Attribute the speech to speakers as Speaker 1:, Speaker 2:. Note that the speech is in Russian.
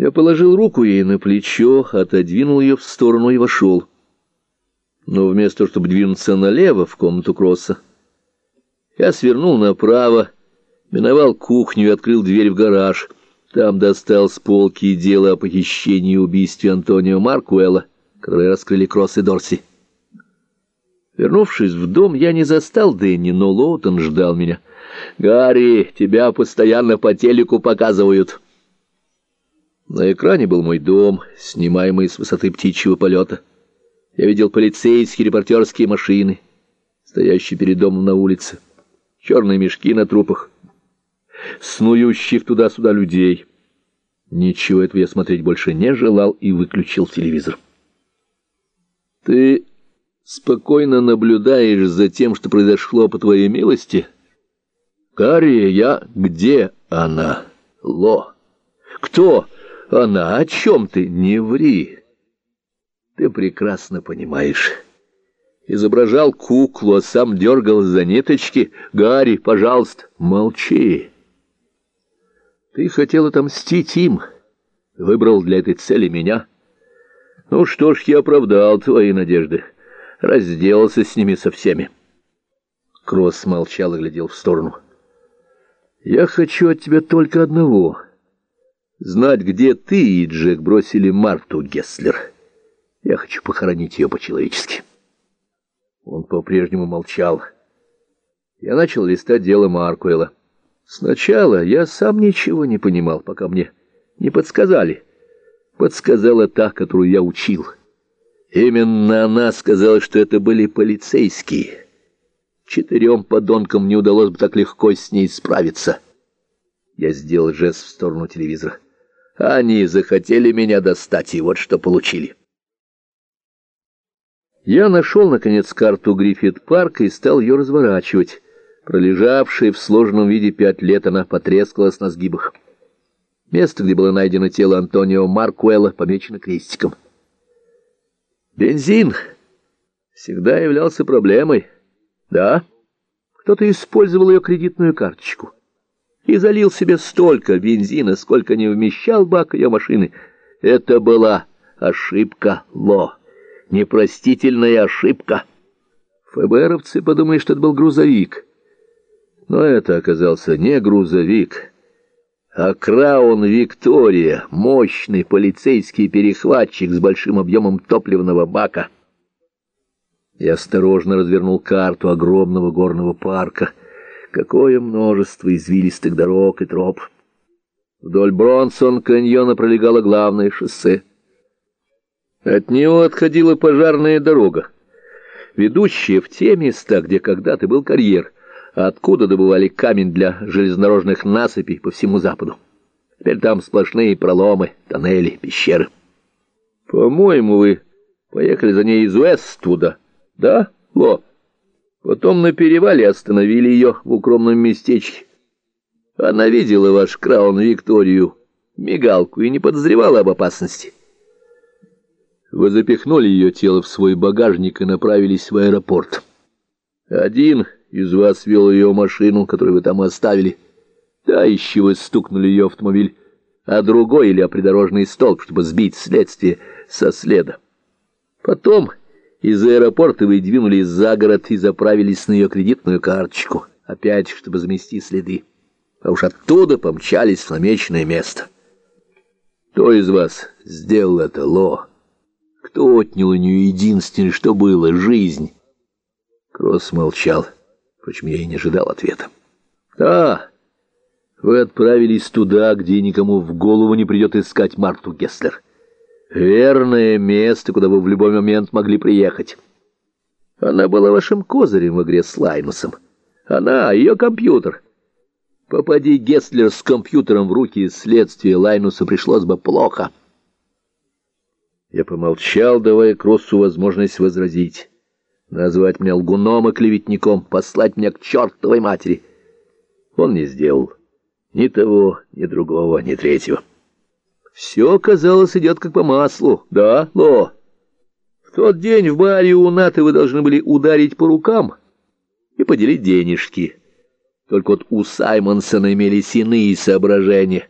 Speaker 1: Я положил руку ей на плечо, отодвинул ее в сторону и вошел. Но вместо того, чтобы двинуться налево в комнату Кросса, я свернул направо, миновал кухню и открыл дверь в гараж. Там достал с полки дело о похищении и убийстве Антонио Маркуэлла, которое раскрыли Кросс и Дорси. Вернувшись в дом, я не застал Дэнни, но Лоутон ждал меня. «Гарри, тебя постоянно по телеку показывают». На экране был мой дом, снимаемый с высоты птичьего полета. Я видел полицейские репортерские машины, стоящие перед домом на улице, черные мешки на трупах, снующих туда-сюда людей. Ничего этого я смотреть больше не желал и выключил телевизор. «Ты спокойно наблюдаешь за тем, что произошло по твоей милости?» «Гарри, я... Где она? Ло? Кто?» Она, о чем ты? Не ври. Ты прекрасно понимаешь. Изображал куклу, а сам дергал за ниточки. Гарри, пожалуйста, молчи. Ты хотел отомстить им. Выбрал для этой цели меня. Ну что ж, я оправдал твои надежды. Разделался с ними со всеми. Кросс молчал и глядел в сторону. «Я хочу от тебя только одного — знать, где ты и Джек бросили Марту Гесслер. Я хочу похоронить ее по-человечески. Он по-прежнему молчал. Я начал листать дело Маркуэла. Сначала я сам ничего не понимал, пока мне не подсказали. Подсказала та, которую я учил. Именно она сказала, что это были полицейские. Четырем подонкам не удалось бы так легко с ней справиться. Я сделал жест в сторону телевизора. Они захотели меня достать, и вот что получили. Я нашел, наконец, карту Гриффит-парка и стал ее разворачивать. Пролежавшая в сложном виде пять лет, она потрескалась на сгибах. Место, где было найдено тело Антонио Маркуэлла, помечено крестиком. Бензин всегда являлся проблемой. Да, кто-то использовал ее кредитную карточку и залил себе столько бензина, сколько не вмещал бак ее машины. Это была ошибка Ло, непростительная ошибка. ФБРовцы подумали, что это был грузовик. Но это оказался не грузовик, а Краун Виктория, мощный полицейский перехватчик с большим объемом топливного бака. Я осторожно развернул карту огромного горного парка — Какое множество извилистых дорог и троп. Вдоль Бронсон-каньона пролегало главное шоссе. От него отходила пожарная дорога, ведущая в те места, где когда-то был карьер, откуда добывали камень для железнодорожных насыпей по всему западу. Теперь там сплошные проломы, тоннели, пещеры. По-моему, вы поехали за ней из Уэствуда, да, Ло? Потом на перевале остановили ее в укромном местечке. Она видела ваш краун Викторию, мигалку, и не подозревала об опасности. Вы запихнули ее тело в свой багажник и направились в аэропорт. Один из вас вел ее машину, которую вы там оставили. Да, еще вы стукнули ее автомобиль, а другой или о придорожный столб, чтобы сбить следствие со следа. Потом... Из аэропорта вы двинулись за город и заправились на ее кредитную карточку, опять, чтобы замести следы. А уж оттуда помчались в намеченное место. Кто из вас сделал это, Ло? Кто отнял у нее единственное, что было, жизнь? Кросс молчал. Впрочем, я и не ожидал ответа. Да, вы отправились туда, где никому в голову не придет искать Марту Гесслер. Верное место, куда вы в любой момент могли приехать. Она была вашим козырем в игре с Лайнусом. Она, ее компьютер. Попади Гесслер с компьютером в руки следствия, Лайнусу пришлось бы плохо. Я помолчал, давая Кроссу возможность возразить. Назвать меня лгуном и клеветником, послать меня к чертовой матери. Он не сделал ни того, ни другого, ни третьего. Все, казалось, идет как по маслу. Да, Ло? В тот день в баре у Наты вы должны были ударить по рукам и поделить денежки. Только вот у Саймонсона имелись иные соображения —